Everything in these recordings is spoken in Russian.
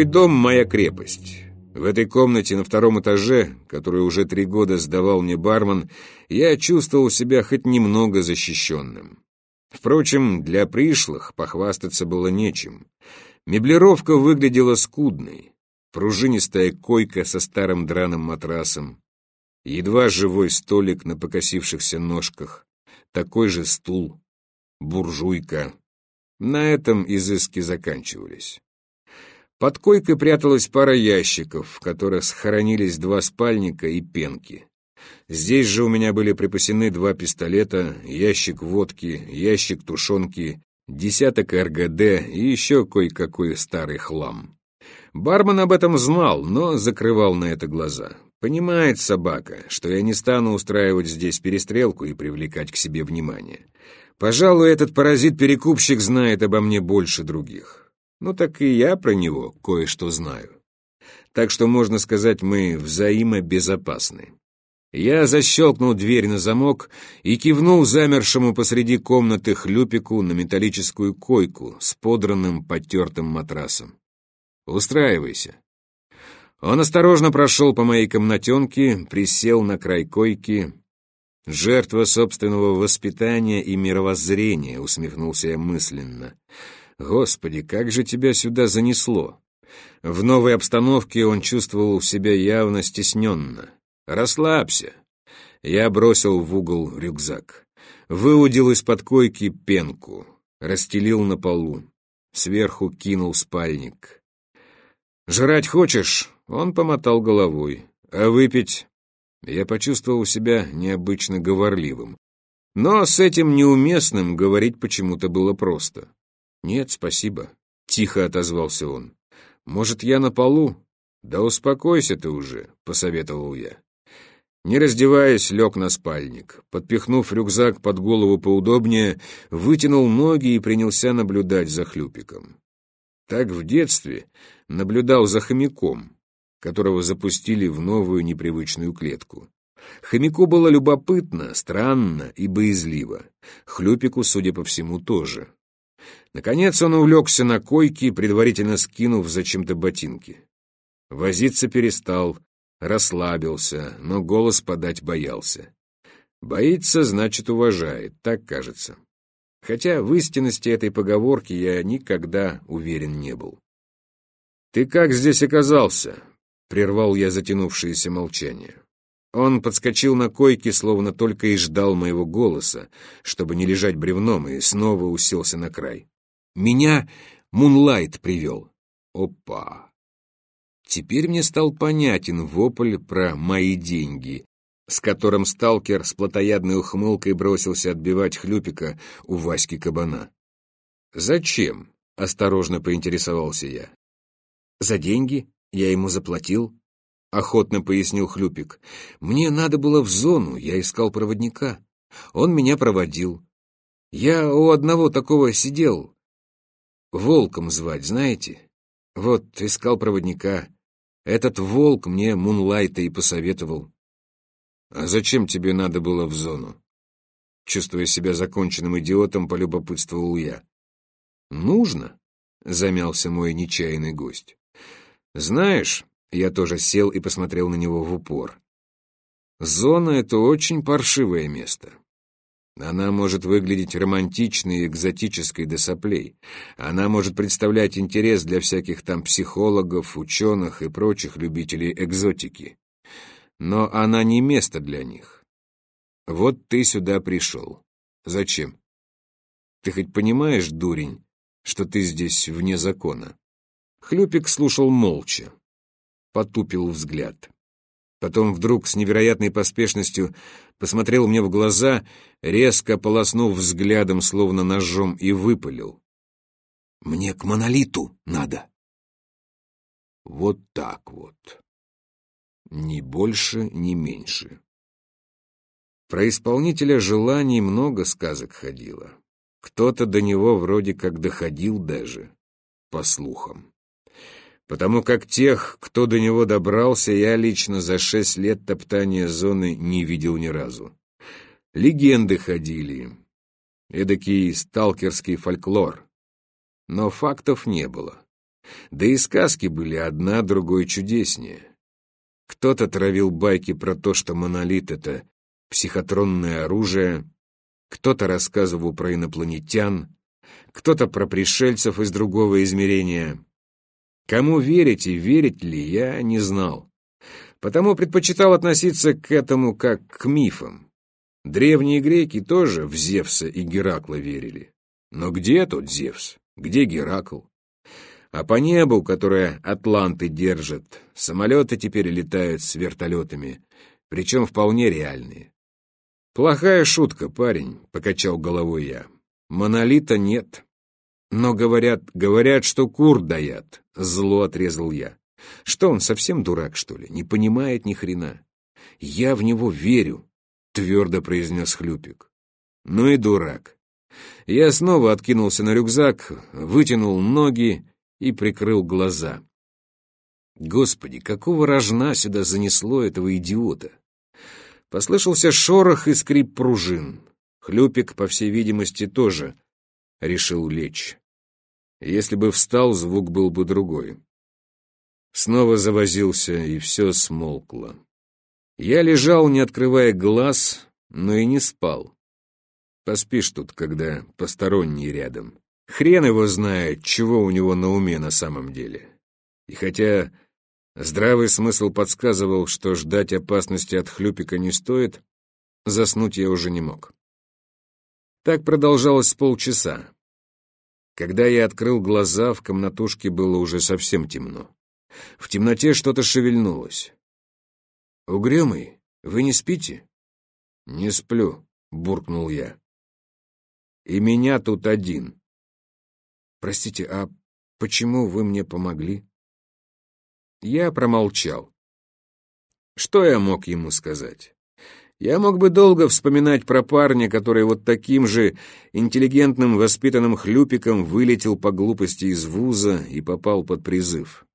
Мой дом — моя крепость. В этой комнате на втором этаже, которую уже три года сдавал мне бармен, я чувствовал себя хоть немного защищенным. Впрочем, для пришлых похвастаться было нечем. Меблировка выглядела скудной. Пружинистая койка со старым драным матрасом, едва живой столик на покосившихся ножках, такой же стул, буржуйка. На этом изыски заканчивались. Под койкой пряталась пара ящиков, в которых схоронились два спальника и пенки. Здесь же у меня были припасены два пистолета, ящик водки, ящик тушенки, десяток РГД и еще кое-какой старый хлам. Бармен об этом знал, но закрывал на это глаза. Понимает собака, что я не стану устраивать здесь перестрелку и привлекать к себе внимание. Пожалуй, этот паразит-перекупщик знает обо мне больше других. Ну так и я про него кое-что знаю. Так что, можно сказать, мы взаимобезопасны. Я защелкнул дверь на замок и кивнул замершему посреди комнаты хлюпику на металлическую койку с подранным потертым матрасом. «Устраивайся». Он осторожно прошел по моей комнатенке, присел на край койки. «Жертва собственного воспитания и мировоззрения», — усмехнулся я мысленно. Господи, как же тебя сюда занесло? В новой обстановке он чувствовал себя явно стесненно. Расслабься. Я бросил в угол рюкзак. Выудил из-под койки пенку. Расстелил на полу. Сверху кинул спальник. «Жрать хочешь?» Он помотал головой. «А выпить?» Я почувствовал себя необычно говорливым. Но с этим неуместным говорить почему-то было просто. «Нет, спасибо», — тихо отозвался он. «Может, я на полу?» «Да успокойся ты уже», — посоветовал я. Не раздеваясь, лег на спальник. Подпихнув рюкзак под голову поудобнее, вытянул ноги и принялся наблюдать за хлюпиком. Так в детстве наблюдал за хомяком, которого запустили в новую непривычную клетку. Хомяку было любопытно, странно и боязливо. Хлюпику, судя по всему, тоже. Наконец он увлекся на койке, предварительно скинув зачем-то ботинки. Возиться перестал, расслабился, но голос подать боялся. Боится, значит, уважает, так кажется. Хотя в истинности этой поговорки я никогда уверен не был. «Ты как здесь оказался?» — прервал я затянувшееся молчание. Он подскочил на койке, словно только и ждал моего голоса, чтобы не лежать бревном, и снова уселся на край. Меня Мунлайт привел. Опа! Теперь мне стал понятен вопль про мои деньги, с которым сталкер с плотоядной ухмылкой бросился отбивать хлюпика у Васьки Кабана. «Зачем?» — осторожно поинтересовался я. «За деньги. Я ему заплатил», — охотно пояснил Хлюпик. «Мне надо было в зону, я искал проводника. Он меня проводил. Я у одного такого сидел, Волком звать, знаете? Вот, искал проводника. Этот волк мне Мунлайта и посоветовал. А зачем тебе надо было в зону? Чувствуя себя законченным идиотом, полюбопытствовал я. Нужно, замялся мой нечаянный гость. Знаешь, я тоже сел и посмотрел на него в упор. Зона — это очень паршивое место. Она может выглядеть романтичной и экзотической до соплей. Она может представлять интерес для всяких там психологов, ученых и прочих любителей экзотики. Но она не место для них. Вот ты сюда пришел. Зачем? Ты хоть понимаешь, дурень, что ты здесь вне закона? Хлюпик слушал молча, потупил взгляд. Потом вдруг с невероятной поспешностью посмотрел мне в глаза, резко полоснув взглядом, словно ножом, и выпалил. «Мне к монолиту надо». Вот так вот. Ни больше, ни меньше. Про исполнителя желаний много сказок ходило. Кто-то до него вроде как доходил даже, по слухам потому как тех, кто до него добрался, я лично за шесть лет топтания зоны не видел ни разу. Легенды ходили, эдакий сталкерский фольклор, но фактов не было. Да и сказки были одна другой чудеснее. Кто-то травил байки про то, что монолит — это психотронное оружие, кто-то рассказывал про инопланетян, кто-то про пришельцев из другого измерения. Кому верить и верить ли, я не знал. Потому предпочитал относиться к этому как к мифам. Древние греки тоже в Зевса и Геракла верили. Но где тот Зевс? Где Геракл? А по небу, которое атланты держат, самолеты теперь летают с вертолетами, причем вполне реальные. «Плохая шутка, парень», — покачал головой я. «Монолита нет. Но говорят, говорят, что кур даят», — зло отрезал я. «Что он, совсем дурак, что ли? Не понимает ни хрена?» «Я в него верю», — твердо произнес Хлюпик. «Ну и дурак». Я снова откинулся на рюкзак, вытянул ноги и прикрыл глаза. Господи, какого рожна сюда занесло этого идиота? Послышался шорох и скрип пружин. Хлюпик, по всей видимости, тоже решил лечь. Если бы встал, звук был бы другой. Снова завозился, и все смолкло. Я лежал, не открывая глаз, но и не спал. Поспишь тут, когда посторонний рядом. Хрен его знает, чего у него на уме на самом деле. И хотя Здравый смысл подсказывал, что ждать опасности от хлюпика не стоит, заснуть я уже не мог. Так продолжалось полчаса. Когда я открыл глаза, в комнатушке было уже совсем темно. В темноте что-то шевельнулось. «Угрюмый, вы не спите?» «Не сплю», — буркнул я. «И меня тут один». «Простите, а почему вы мне помогли?» Я промолчал. Что я мог ему сказать? Я мог бы долго вспоминать про парня, который вот таким же интеллигентным воспитанным хлюпиком вылетел по глупости из вуза и попал под призыв.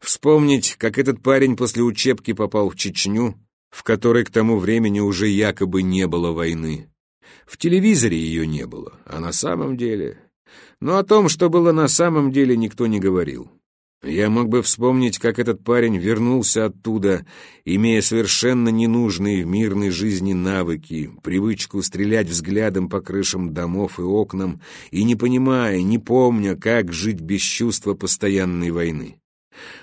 Вспомнить, как этот парень после учебки попал в Чечню, в которой к тому времени уже якобы не было войны. В телевизоре ее не было, а на самом деле... Но о том, что было на самом деле, никто не говорил. Я мог бы вспомнить, как этот парень вернулся оттуда, имея совершенно ненужные в мирной жизни навыки, привычку стрелять взглядом по крышам домов и окнам, и не понимая, не помня, как жить без чувства постоянной войны.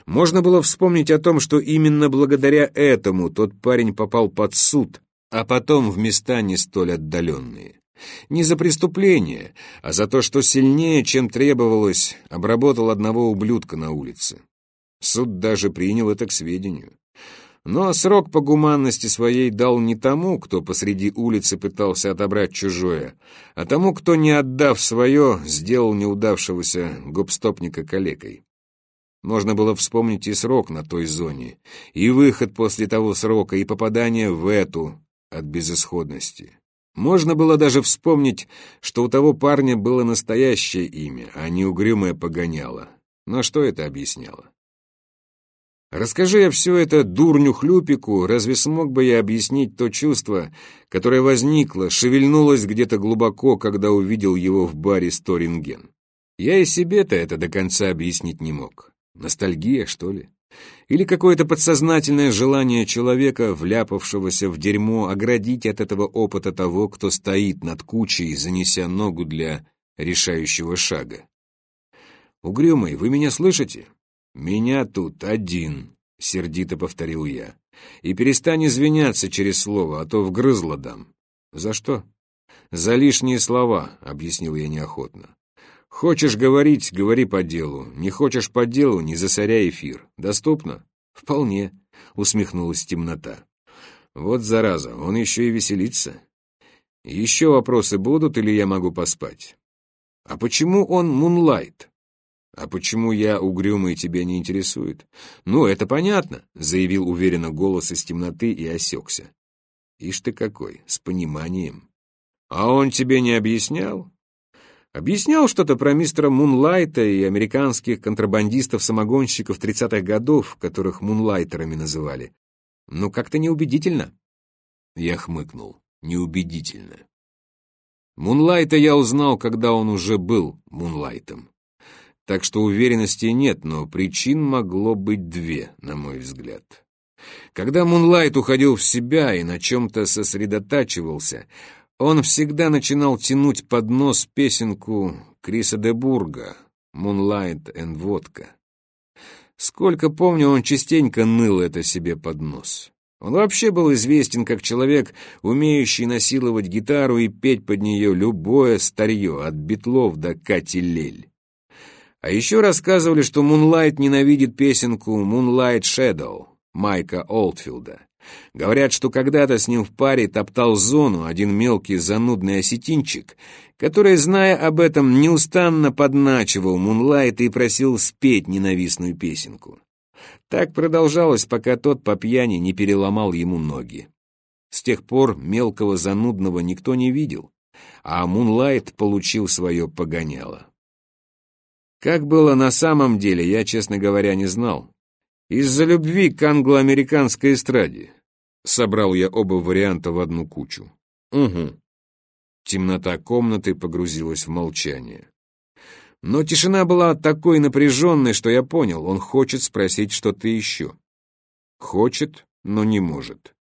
Можно было вспомнить о том, что именно благодаря этому тот парень попал под суд, а потом в места не столь отдаленные. Не за преступление, а за то, что сильнее, чем требовалось, обработал одного ублюдка на улице. Суд даже принял это к сведению. Но срок по гуманности своей дал не тому, кто посреди улицы пытался отобрать чужое, а тому, кто, не отдав свое, сделал неудавшегося гопстопника калекой. Можно было вспомнить и срок на той зоне, и выход после того срока, и попадание в эту от безысходности. Можно было даже вспомнить, что у того парня было настоящее имя, а не угрюмое погоняло. Но что это объясняло? Расскажи я все это дурню Хлюпику, разве смог бы я объяснить то чувство, которое возникло, шевельнулось где-то глубоко, когда увидел его в баре Сторинген? Я и себе-то это до конца объяснить не мог. Ностальгия, что ли? Или какое-то подсознательное желание человека, вляпавшегося в дерьмо, оградить от этого опыта того, кто стоит над кучей, занеся ногу для решающего шага. «Угрюмый, вы меня слышите?» «Меня тут один», — сердито повторил я. «И перестань извиняться через слово, а то вгрызло дам». «За что?» «За лишние слова», — объяснил я неохотно. Хочешь говорить, говори по делу. Не хочешь по делу, не засоряй эфир. Доступно? Вполне, усмехнулась темнота. Вот зараза, он еще и веселится. Еще вопросы будут или я могу поспать? А почему он Мунлайт? А почему я угрюмый тебя не интересует? Ну, это понятно, заявил уверенно голос из темноты и осекся. Ишь ты какой, с пониманием. А он тебе не объяснял? Объяснял что-то про мистера Мунлайта и американских контрабандистов-самогонщиков 30-х годов, которых мунлайтерами называли. Но как-то неубедительно. Я хмыкнул. Неубедительно. Мунлайта я узнал, когда он уже был Мунлайтом. так что уверенности нет, но причин могло быть две, на мой взгляд. Когда Мунлайт уходил в себя и на чем-то сосредотачивался, он всегда начинал тянуть под нос песенку Криса де Бурга «Moonlight and Водка». Сколько помню, он частенько ныл это себе под нос. Он вообще был известен как человек, умеющий насиловать гитару и петь под нее любое старье, от битлов до Кати Лель. А еще рассказывали, что Мунлайт ненавидит песенку «Moonlight Shadow» Майка Олдфилда. Говорят, что когда-то с ним в паре топтал зону один мелкий занудный осетинчик, который, зная об этом, неустанно подначивал Мунлайта и просил спеть ненавистную песенку. Так продолжалось, пока тот по пьяни не переломал ему ноги. С тех пор мелкого занудного никто не видел, а Мунлайт получил свое погоняло. Как было на самом деле, я, честно говоря, не знал. Из-за любви к англо-американской эстраде. Собрал я оба варианта в одну кучу. Угу. Темнота комнаты погрузилась в молчание. Но тишина была такой напряженной, что я понял, он хочет спросить что-то еще. Хочет, но не может.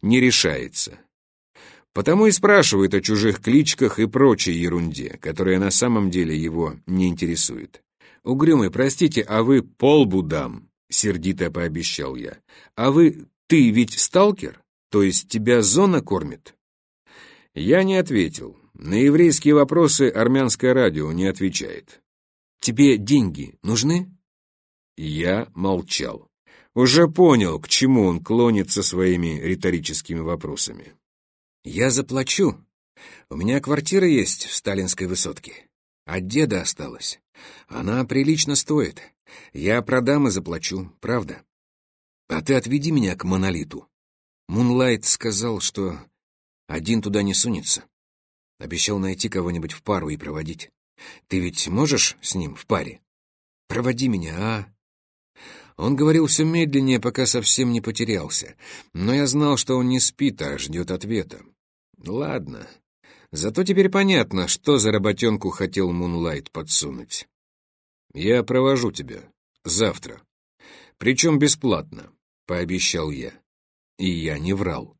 Не решается. Потому и спрашивает о чужих кличках и прочей ерунде, которая на самом деле его не интересует. «Угрюмый, простите, а вы полбу дам», — сердито пообещал я. «А вы, ты ведь сталкер? То есть тебя зона кормит?» Я не ответил. На еврейские вопросы армянское радио не отвечает. Тебе деньги нужны?» Я молчал. Уже понял, к чему он клонит со своими риторическими вопросами. «Я заплачу. У меня квартира есть в сталинской высотке. От деда осталась. Она прилично стоит. Я продам и заплачу, правда. А ты отведи меня к монолиту. Мунлайт сказал, что один туда не сунется. Обещал найти кого-нибудь в пару и проводить. Ты ведь можешь с ним в паре? Проводи меня, а?» Он говорил все медленнее, пока совсем не потерялся, но я знал, что он не спит, а ждет ответа. «Ладно. Зато теперь понятно, что за работенку хотел Мунлайт подсунуть. Я провожу тебя. Завтра. Причем бесплатно», — пообещал я. И я не врал.